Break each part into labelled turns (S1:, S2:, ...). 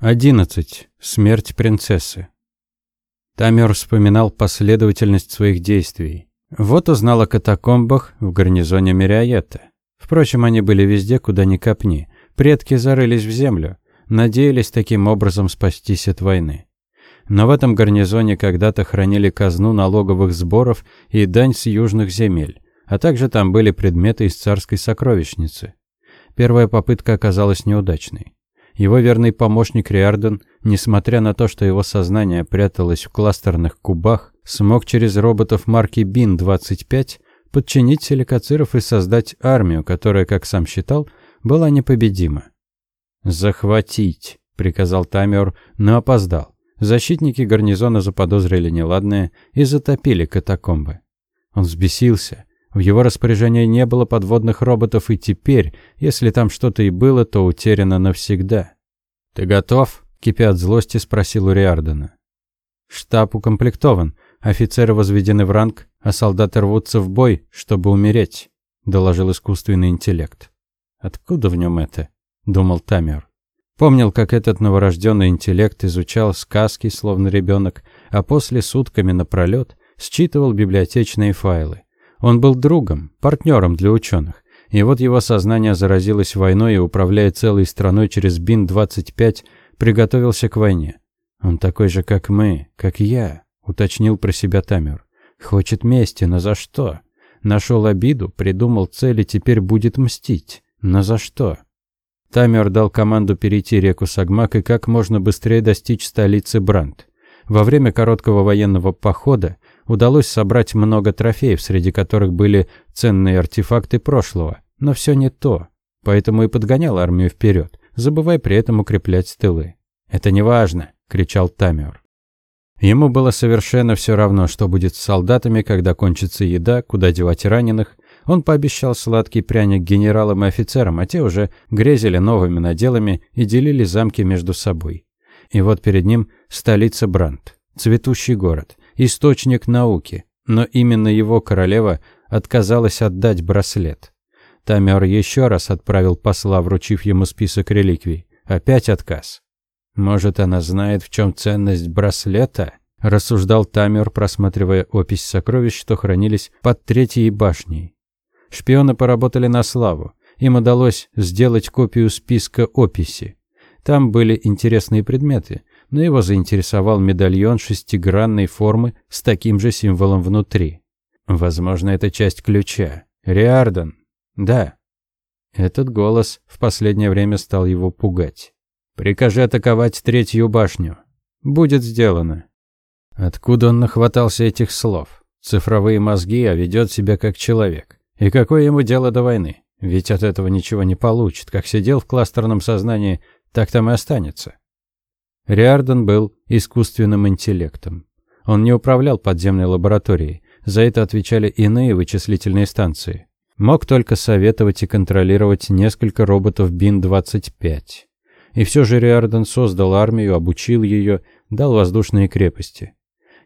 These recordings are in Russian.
S1: 11. Смерть принцессы. Тамер вспоминал последовательность своих действий. Вот узнал о катакомбах в гарнизоне Мириаета. Впрочем, они были везде, куда ни копни. Предки зарылись в землю, надеялись таким образом спастись от войны. Но в этом гарнизоне когда-то хранили казну налоговых сборов и дань с южных земель, а также там были предметы из царской сокровищницы. Первая попытка оказалась неудачной. Его верный помощник Риарден, несмотря на то, что его сознание пряталось в кластерных кубах, смог через роботов марки БИН-25 подчинить силикациров и создать армию, которая, как сам считал, была непобедима. «Захватить», — приказал Тамер, но опоздал. Защитники гарнизона заподозрили неладное и затопили катакомбы. Он взбесился, в его распоряжении не было подводных роботов, и теперь, если там что-то и было, то утеряно навсегда. «Ты готов?» – кипя от злости, спросил у Риардена. «Штаб укомплектован, офицеры возведены в ранг, а солдаты рвутся в бой, чтобы умереть», – доложил искусственный интеллект. «Откуда в нем это?» – думал Тамер. Помнил, как этот новорожденный интеллект изучал сказки, словно ребенок, а после сутками напролет считывал библиотечные файлы. Он был другом, партнером для ученых. И вот его сознание заразилось войной и, управляя целой страной через БИН-25, приготовился к войне. «Он такой же, как мы, как я», — уточнил про себя Тамер. «Хочет мести, но за что? Нашел обиду, придумал цель и теперь будет мстить. Но за что?» Тамер дал команду перейти реку Сагмак и как можно быстрее достичь столицы Бранд. Во время короткого военного похода удалось собрать много трофеев, среди которых были ценные артефакты прошлого. Но все не то. Поэтому и подгонял армию вперед, забывая при этом укреплять тылы. «Это не важно!» – кричал Тамер. Ему было совершенно все равно, что будет с солдатами, когда кончится еда, куда девать раненых. Он пообещал сладкий пряник генералам и офицерам, а те уже грезили новыми наделами и делили замки между собой. И вот перед ним столица Бранд, цветущий город, источник науки, но именно его королева отказалась отдать браслет. Тамер еще раз отправил посла, вручив ему список реликвий. Опять отказ. Может, она знает, в чем ценность браслета? Рассуждал Тамер, просматривая опись сокровищ, что хранились под третьей башней. Шпионы поработали на славу. Им удалось сделать копию списка описи. Там были интересные предметы, но его заинтересовал медальон шестигранной формы с таким же символом внутри. Возможно, это часть ключа. Риардон. Да. Этот голос в последнее время стал его пугать. Прикажи атаковать третью башню. Будет сделано. Откуда он нахватался этих слов? Цифровые мозги, а ведет себя как человек. И какое ему дело до войны? Ведь от этого ничего не получит. Как сидел в кластерном сознании, так там и останется. Риарден был искусственным интеллектом. Он не управлял подземной лабораторией, за это отвечали иные вычислительные станции. Мог только советовать и контролировать несколько роботов БИН-25. И все же Риарден создал армию, обучил ее, дал воздушные крепости.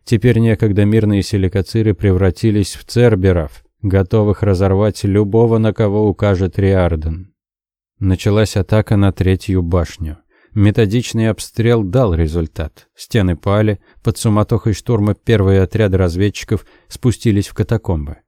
S1: Теперь некогда мирные силикациры превратились в церберов, готовых разорвать любого, на кого укажет Риарден. Началась атака на третью башню. Методичный обстрел дал результат. Стены пали, под суматохой штурма первые отряды разведчиков спустились в катакомбы.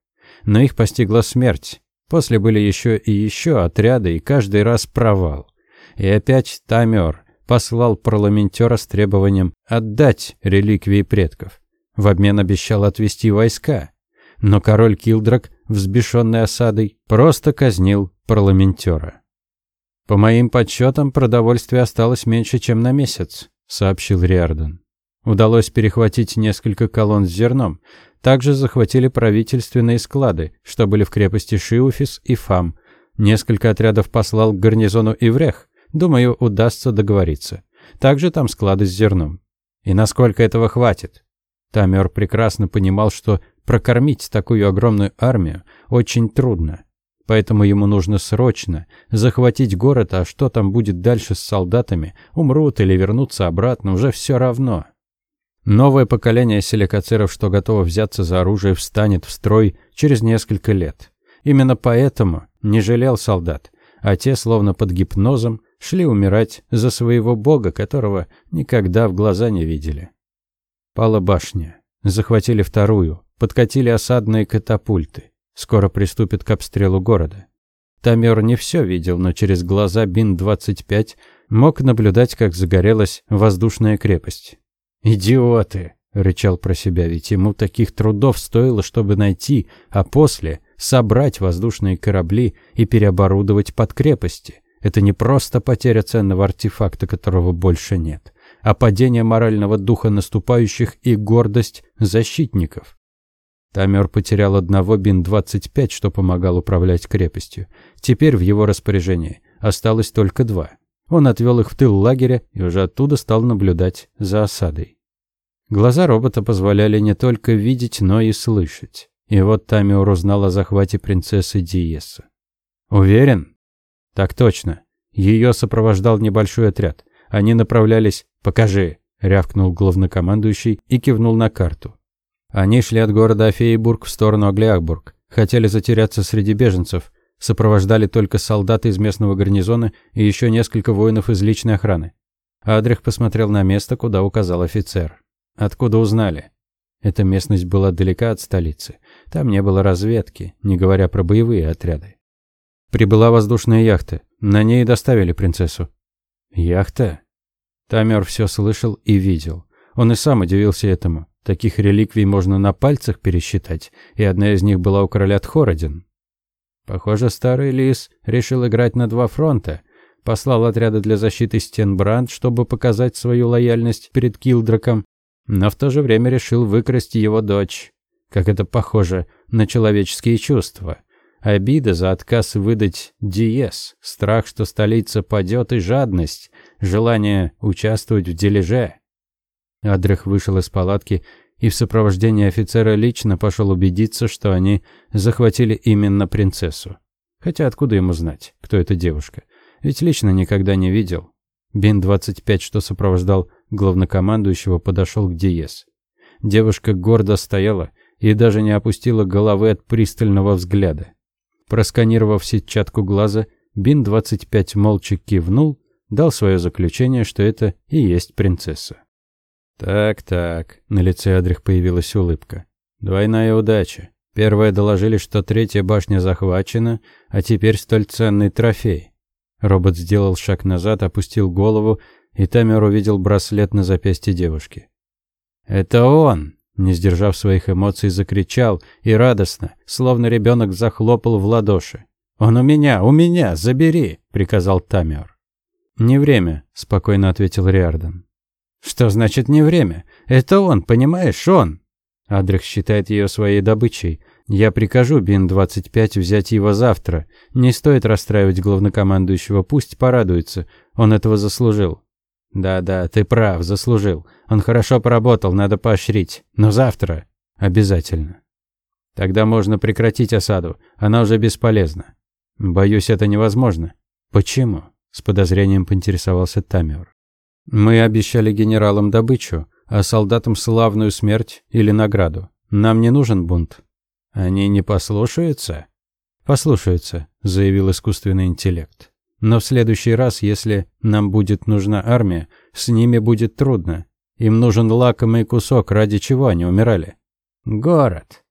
S1: Но их постигла смерть. После были еще и еще отряды, и каждый раз провал. И опять Тамер послал парламентера с требованием отдать реликвии предков. В обмен обещал отвести войска. Но король Килдрак, взбешенный осадой, просто казнил парламентера. «По моим подсчетам, продовольствия осталось меньше, чем на месяц», — сообщил Риарден. Удалось перехватить несколько колонн с зерном. Также захватили правительственные склады, что были в крепости Шиуфис и Фам. Несколько отрядов послал к гарнизону Иврех. Думаю, удастся договориться. Также там склады с зерном. И насколько этого хватит? Тамер прекрасно понимал, что прокормить такую огромную армию очень трудно. Поэтому ему нужно срочно захватить город, а что там будет дальше с солдатами, умрут или вернутся обратно, уже все равно. Новое поколение силикациров, что готово взяться за оружие, встанет в строй через несколько лет. Именно поэтому не жалел солдат, а те, словно под гипнозом, шли умирать за своего бога, которого никогда в глаза не видели. Пала башня. Захватили вторую, подкатили осадные катапульты. Скоро приступят к обстрелу города. Тамер не все видел, но через глаза Бин-25 мог наблюдать, как загорелась воздушная крепость. «Идиоты!» — рычал про себя, ведь ему таких трудов стоило, чтобы найти, а после собрать воздушные корабли и переоборудовать под крепости. Это не просто потеря ценного артефакта, которого больше нет, а падение морального духа наступающих и гордость защитников. Тамер потерял одного Бин-25, что помогал управлять крепостью. Теперь в его распоряжении осталось только два. Он отвел их в тыл лагеря и уже оттуда стал наблюдать за осадой. Глаза робота позволяли не только видеть, но и слышать. И вот Тамиор узнал о захвате принцессы Диеса. «Уверен?» «Так точно. Ее сопровождал небольшой отряд. Они направлялись... Покажи!» — рявкнул главнокомандующий и кивнул на карту. Они шли от города Афеебург в сторону Аглиахбург. Хотели затеряться среди беженцев. Сопровождали только солдаты из местного гарнизона и еще несколько воинов из личной охраны. Адрих посмотрел на место, куда указал офицер. Откуда узнали? Эта местность была далека от столицы. Там не было разведки, не говоря про боевые отряды. Прибыла воздушная яхта. На ней доставили принцессу. Яхта? Тамер все слышал и видел. Он и сам удивился этому. Таких реликвий можно на пальцах пересчитать, и одна из них была у короля Тхородин. Похоже, старый лис решил играть на два фронта. Послал отряды для защиты стен Бранд, чтобы показать свою лояльность перед Килдраком, но в то же время решил выкрасть его дочь. Как это похоже на человеческие чувства. Обида за отказ выдать Диес, страх, что столица падет, и жадность, желание участвовать в дележе. Адрих вышел из палатки и в сопровождении офицера лично пошел убедиться, что они захватили именно принцессу. Хотя откуда ему знать, кто эта девушка? Ведь лично никогда не видел. Бин-25, что сопровождал главнокомандующего, подошел к Диес. Девушка гордо стояла и даже не опустила головы от пристального взгляда. Просканировав сетчатку глаза, Бин-25 молча кивнул, дал свое заключение, что это и есть принцесса. Так-так, на лице Адрих появилась улыбка. Двойная удача. Первое доложили, что третья башня захвачена, а теперь столь ценный трофей. Робот сделал шаг назад, опустил голову, и Тамер увидел браслет на запястье девушки. «Это он!» Не сдержав своих эмоций, закричал и радостно, словно ребенок захлопал в ладоши. «Он у меня, у меня, забери!» — приказал Тамер. «Не время», — спокойно ответил Риардан. Что значит не время? Это он, понимаешь, он. Адрих считает ее своей добычей. Я прикажу Бин-25 взять его завтра. Не стоит расстраивать главнокомандующего, пусть порадуется. Он этого заслужил. Да-да, ты прав, заслужил. Он хорошо поработал, надо поощрить. Но завтра обязательно. Тогда можно прекратить осаду. Она уже бесполезна. Боюсь, это невозможно. Почему? С подозрением поинтересовался Тамер. Мы обещали генералам добычу, а солдатам славную смерть или награду. Нам не нужен бунт. Они не послушаются? Послушаются, заявил искусственный интеллект. Но в следующий раз, если нам будет нужна армия, с ними будет трудно. Им нужен лакомый кусок, ради чего они умирали. Город.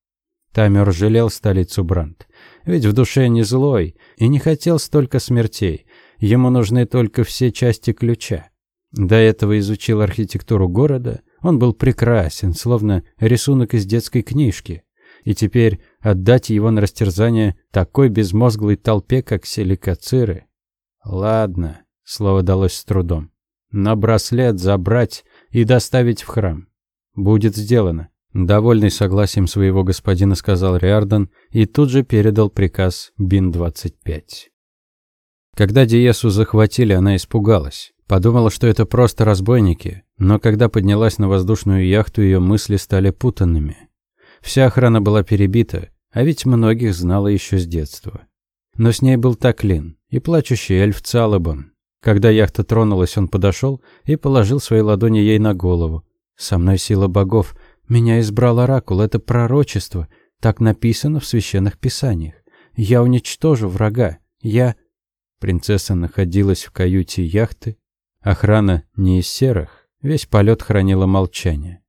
S1: Тамер жалел столицу Бранд. Ведь в душе не злой и не хотел столько смертей. Ему нужны только все части ключа. До этого изучил архитектуру города, он был прекрасен, словно рисунок из детской книжки. И теперь отдать его на растерзание такой безмозглой толпе, как силикациры. Ладно, слово далось с трудом. На браслет забрать и доставить в храм. Будет сделано. Довольный согласием своего господина, сказал Риардан и тут же передал приказ Бин-25. Когда Диесу захватили, она испугалась. Подумала, что это просто разбойники, но когда поднялась на воздушную яхту, ее мысли стали путанными. Вся охрана была перебита, а ведь многих знала еще с детства. Но с ней был Таклин и плачущий эльф Цалабан. Когда яхта тронулась, он подошел и положил свои ладони ей на голову. «Со мной сила богов. Меня избрал Оракул. Это пророчество. Так написано в священных писаниях. Я уничтожу врага. Я...» Принцесса находилась в каюте яхты. Охрана не из серых. Весь полет хранила молчание.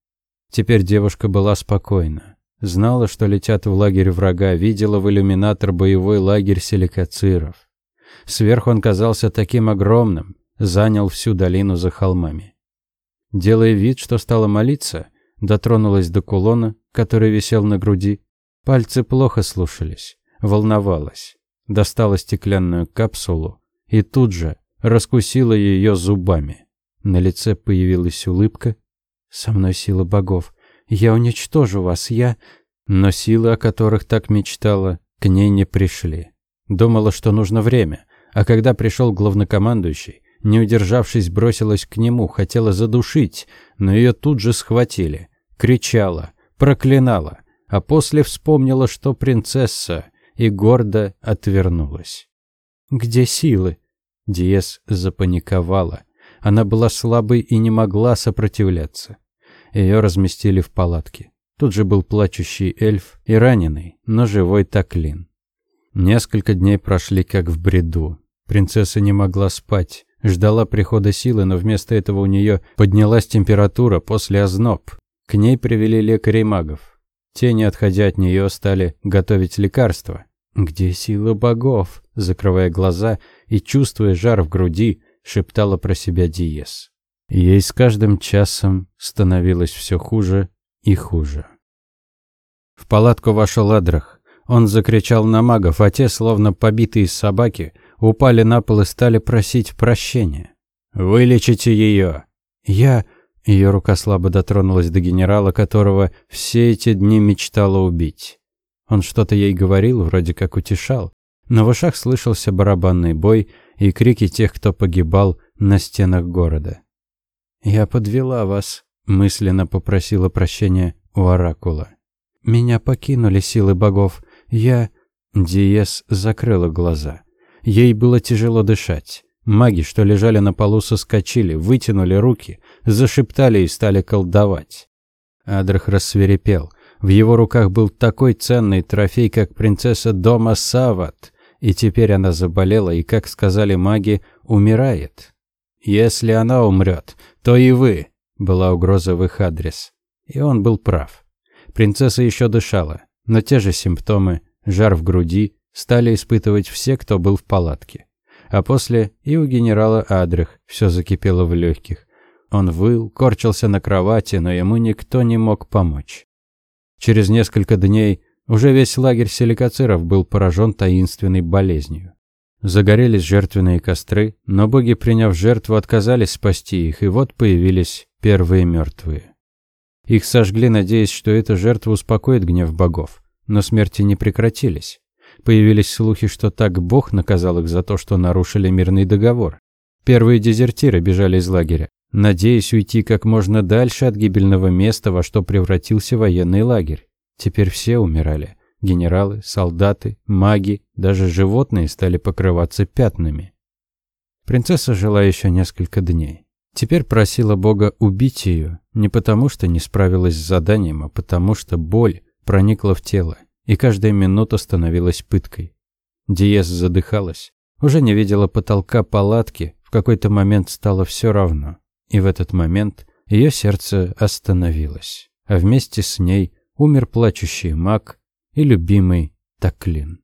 S1: Теперь девушка была спокойна. Знала, что летят в лагерь врага, видела в иллюминатор боевой лагерь силикациров. Сверху он казался таким огромным, занял всю долину за холмами. Делая вид, что стала молиться, дотронулась до кулона, который висел на груди. Пальцы плохо слушались, волновалась. Достала стеклянную капсулу и тут же раскусила ее зубами. На лице появилась улыбка. «Со мной сила богов. Я уничтожу вас, я...» Но силы, о которых так мечтала, к ней не пришли. Думала, что нужно время, а когда пришел главнокомандующий, не удержавшись, бросилась к нему, хотела задушить, но ее тут же схватили. Кричала, проклинала, а после вспомнила, что принцесса, и гордо отвернулась. «Где силы?» Диес запаниковала. Она была слабой и не могла сопротивляться. Ее разместили в палатке. Тут же был плачущий эльф и раненый, но живой Таклин. Несколько дней прошли как в бреду. Принцесса не могла спать, ждала прихода силы, но вместо этого у нее поднялась температура после озноб. К ней привели лекарей магов. Те, не отходя от нее, стали готовить лекарства. «Где сила богов?» Закрывая глаза и чувствуя жар в груди, шептала про себя Диес. Ей с каждым часом становилось все хуже и хуже. В палатку вошел Адрах. Он закричал на магов, а те, словно побитые собаки, упали на пол и стали просить прощения. «Вылечите ее!» «Я...» Ее рука слабо дотронулась до генерала, которого все эти дни мечтала убить. Он что-то ей говорил, вроде как утешал, но в ушах слышался барабанный бой и крики тех, кто погибал на стенах города. «Я подвела вас», — мысленно попросила прощения у Оракула. «Меня покинули силы богов. Я...» Диес закрыла глаза. Ей было тяжело дышать. Маги, что лежали на полу, соскочили, вытянули руки, зашептали и стали колдовать. Адрах рассверепел. В его руках был такой ценный трофей, как принцесса дома Сават, и теперь она заболела и, как сказали маги, умирает. «Если она умрет, то и вы», — была угроза в их адрес. И он был прав. Принцесса еще дышала, но те же симптомы, жар в груди, стали испытывать все, кто был в палатке. А после и у генерала Адрых все закипело в легких. Он выл, корчился на кровати, но ему никто не мог помочь. Через несколько дней уже весь лагерь силикациров был поражен таинственной болезнью. Загорелись жертвенные костры, но боги, приняв жертву, отказались спасти их, и вот появились первые мертвые. Их сожгли, надеясь, что эта жертва успокоит гнев богов, но смерти не прекратились. Появились слухи, что так Бог наказал их за то, что нарушили мирный договор. Первые дезертиры бежали из лагеря, надеясь уйти как можно дальше от гибельного места, во что превратился военный лагерь. Теперь все умирали. Генералы, солдаты, маги, даже животные стали покрываться пятнами. Принцесса жила еще несколько дней. Теперь просила Бога убить ее, не потому что не справилась с заданием, а потому что боль проникла в тело, и каждая минута становилась пыткой. Диез задыхалась, уже не видела потолка палатки, в какой-то момент стало все равно. И в этот момент ее сердце остановилось, а вместе с ней умер плачущий маг и любимый Таклин.